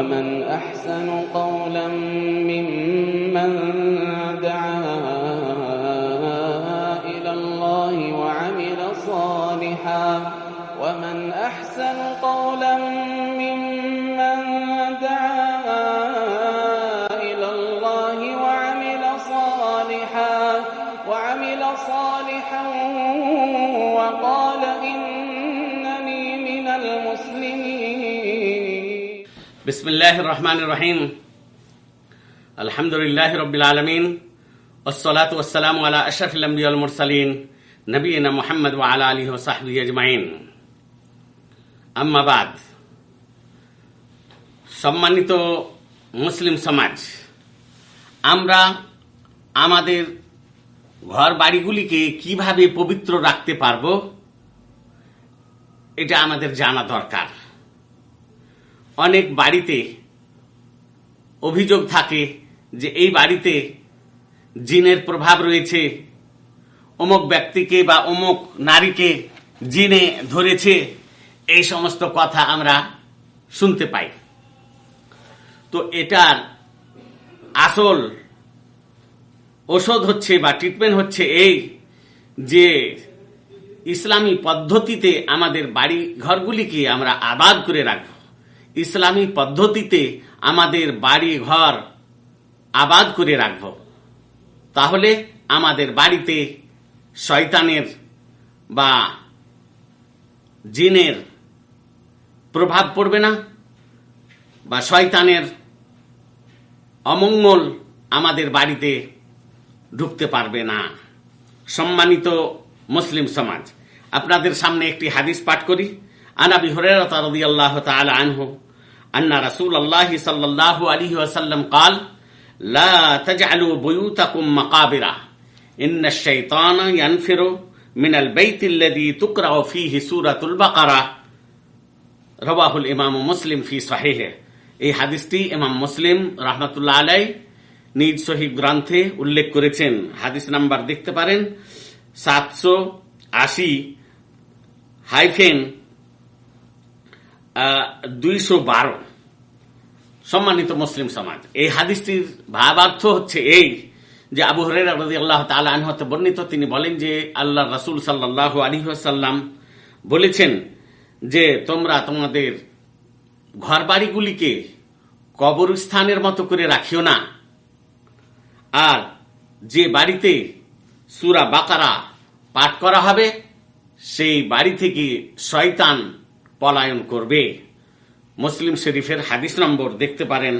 ومن أحسن قولا ممن دعا إلى الله وعمل صالحا ومن أحسن قولا ممن রহমান রহিম। আলহামদুলিল্লাহ রবিল আলমিন। ওসলাত ওসালাম আলা আশরফিল মুরসালিন নবীনা মোহাম্মদ আজমাইন। আম্মাবাদ সম্মানিত মুসলিম সমাজ, আমরা আমাদের ঘর বাড়িগুলিকে কীভাবে পবিত্র রাখতে পারব, এটা আমাদের জানা দরকার। অনেক বাড়িতে অভিযোগ থাকে যে এই বাড়িতে জিনের প্রভাব রয়েছে। অমুক ব্যক্তিকে বা অমুক নারীকে জিনে ধরেছে। এই সমস্ত কথা আমরা শুনতে পাই। তো এটার আসল ওষুধ হচ্ছে বা ট্রিটমেন্ট হচ্ছে এই যে ইসলামী পদ্ধতিতে আমাদের বাড়ি ঘরগুলিকে আমরা আবাদ করে রাখব। ইসলামী পদ্ধতিতে আমাদের বাড়ি ঘর আবাদ করে রাখব। তাহলে আমাদের বাড়িতে শয়তানের বা জিনের প্রভাব পড়বে না বা শয়তানের অমঙ্গল আমাদের বাড়িতে ঢুকতে পারবে না। সম্মানিত মুসলিম সমাজ, আপনাদের সামনে একটি হাদিস পাঠ করি। عن ابي هريره رضي الله تعالى عنه ان رسول الله صلى الله عليه وسلم قال لا تجعلوا بيوتكم مقابر ان الشيطان ينفر من البيت الذي تقرا فيه سوره البقره رواه الامام مسلم في صحيحه এই হাদিসটি ইমাম মুসলিম রহমতুল্লাহ আলাই নিজ সহি গ্রন্থে উল্লেখ করেছেন হাদিস নাম্বার দেখতে পারেন সাতশো আশি হাইফেন দুইশো বারো। সম্মানিত মুসলিম সমাজ, এই হাদিসটির ভাবার্থ হচ্ছে এই যে আবু হরেরা আল্লাহ আনহতে বর্ণিত, তিনি বলেন যে আল্লাহ রাসুল সাল্লাহ সাল্লাম বলেছেন যে তোমরা তোমাদের ঘর বাড়িগুলিকে কবরস্থানের মতো করে রাখিও না। আর যে বাড়িতে সুরা বাকারা পাঠ করা হবে, সেই বাড়ি থেকে শয়তান পলায়ন করবে। মুসলিম শরীফের হাদিস নম্বর দেখতে পারেন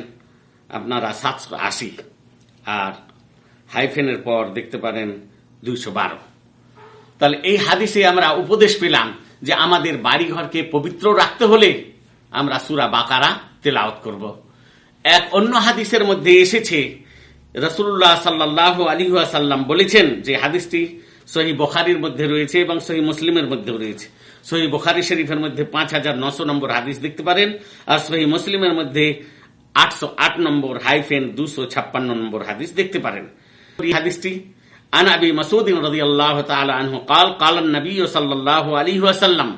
আপনারা সাতশো আশি আর হাইফেনের পর দেখতে পারেন দুইশো বারো। তাহলে এই হাদিসে আমরা উপদেশ পেলাম যে আমাদের বাড়িঘরকে পবিত্র রাখতে হলে আমরা সুরা বাকারা তেলাওত করব। এক অন্য হাদিসের মধ্যে এসেছে রসুল্লাহ সাল্লাহ আলী সাল্লাম বলেছেন যে হাদিসটি সহি বখারির মধ্যে রয়েছে এবং সহি মুসলিমের মধ্যে রয়েছে। সহি বখারি শরীফের মধ্যে পাঁচ হাজার নশো নম্বর হাদিস দেখতে পারেন আর সহি মুসলিমের মধ্যে আটশো আট নম্বর হাইফেন দুশো ছাপ্পান্ন নম্বর হাদিস দেখতে পারেন এই হাদিসটি عن ابي مسعود رضي الله تعالى عنه قال قال النبي صلى الله عليه وسلم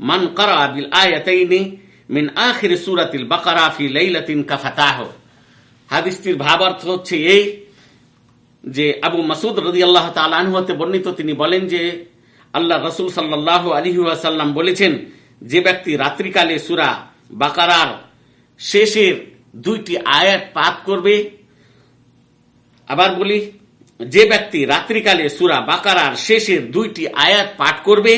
من قرأ بالآيتين من آخر سورة البقرة في ليلة كفتاه হাদিসটির ভাবার্থ হচ্ছে এই যে আবু মাসুদ রদি আল্লাহ তালানহতে বর্ণিত তিনি বলেন যে আল্লাহ রসুল সাল্লাহ আলী সাল্লাম বলেছেন, যে ব্যক্তি রাত্রিকালে সুরা বাকারার শেষের দুইটি আয়াত পাঠ করবে, আবার বলি, যে ব্যক্তি রাত্রিকালে সুরা বাকারার শেষের দুইটি আয়াত পাঠ করবে,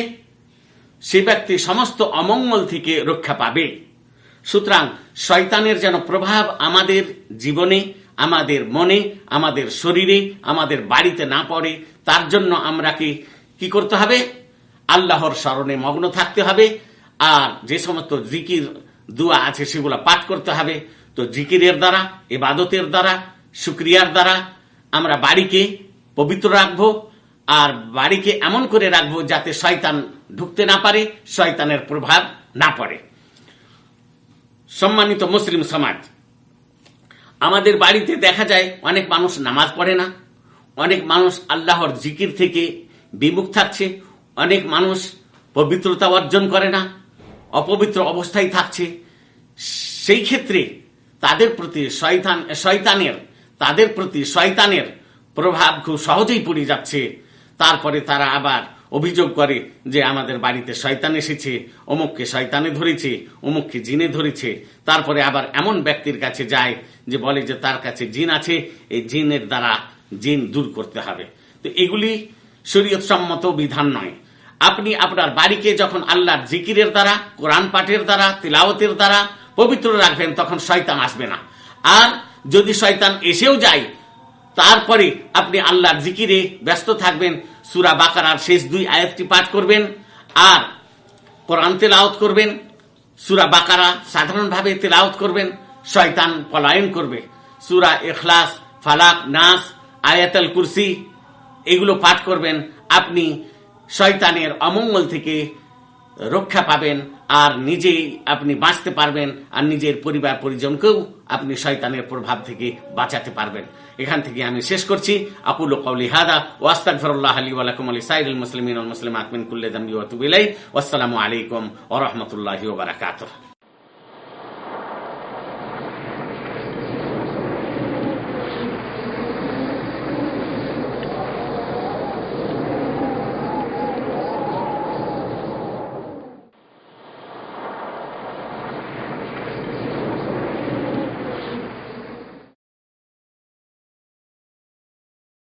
সে ব্যক্তি সমস্ত অমঙ্গল থেকে রক্ষা পাবে। সুতরাং শয়তানের যেন প্রভাব আমাদের জীবনে, আমাদের মনে, আমাদের শরীরে, আমাদের বাড়িতে না পড়ে, তার জন্য আমরা কি কি করতে হবে? আল্লাহর স্মরণে মগ্ন থাকতে হবে। আর যে সমস্ত জিকির, দুয়া আছে সেগুলো পাঠ করতে হবে। তো জিকিরের দ্বারা এবাদতের দ্বারা, শুক্রিয়ার দ্বারা আমরা বাড়িকে পবিত্র রাখব। আর বাড়িকে এমন করে রাখব যাতে শয়তান ঢুকতে না পারে, শয়তানের প্রভাব না পড়ে। সম্মানিত মুসলিম সমাজ, আমাদের বাড়িতে দেখা যায় অনেক মানুষ নামাজ পড়ে না। অনেক মানুষ আল্লাহর জিকির থেকে বিমুখ থাকছে, অনেক মানুষ পবিত্রতা অর্জন করে না, অপবিত্র অবস্থায় থাকছে। সেই ক্ষেত্রে তাদের প্রতি শয়তান, শয়তানের, তাদের প্রতি শয়তানের প্রভাব খুব সহজেই পড়ে যাচ্ছে। তারপরে তারা আবার অভিযোগ করে যে আমাদের বাড়িতে শয়তান এসেছে, অমুককে শয়তানে ধরেছে, অমুককে জিনে ধরেছে। তারপরে আবার এমন ব্যক্তির কাছে যায় যে বলে যে তার কাছে জিন আছে, এই জিনের দ্বারা জিন দূর করতে হবে। তো এগুলি শরীয়ত সম্মত বিধান নয়। আপনি আপনার বাড়িকে যখন আল্লাহর জিকিরের দ্বারা, কোরআন পাঠের দ্বারা তিলাওতের দ্বারা পবিত্র রাখবেন, তখন শয়তান আসবে না। আর যদি শয়তান এসেও যায়, তারপরে আপনি আল্লাহর জিকিরে ব্যস্ত থাকবেন, সুরা বাকারার শেষ দুই আয়াতটি পাঠ করবেন, আর কোরআন তেলাওত করবেন, সুরা বাকারা সাধারণভাবে তেলাওত করবেন, শয়তান পলায়ন করবে। সুরা এখলাস ফালাক, নাস, আয়াতাল কুরসি এগুলো পাঠ করবেন, আপনি শয়তানের অমঙ্গল থেকে রক্ষা পাবেন, আর নিজেই আপনি বাঁচতে পারবেন, আর নিজের পরিবার পরিজনকেও আপনি শয়তানের প্রভাব থেকে বাঁচাতে পারবেন। এখান থেকে আমি শেষ করছি। আকুল কৌলি হাদা ওয়াস্তাগফিরুল্লাহ আলী ওয়া লাকুম আলি সাইরুল মুসলিমিন ওয়াল মুসলিমাত মিন কুল্লি যামবি ওয়া তুবু ইলাইহি। ওয়াসসালামু আলাইকুম ওয়া রাহমাতুল্লাহি ওয়া বারাকাতুহু।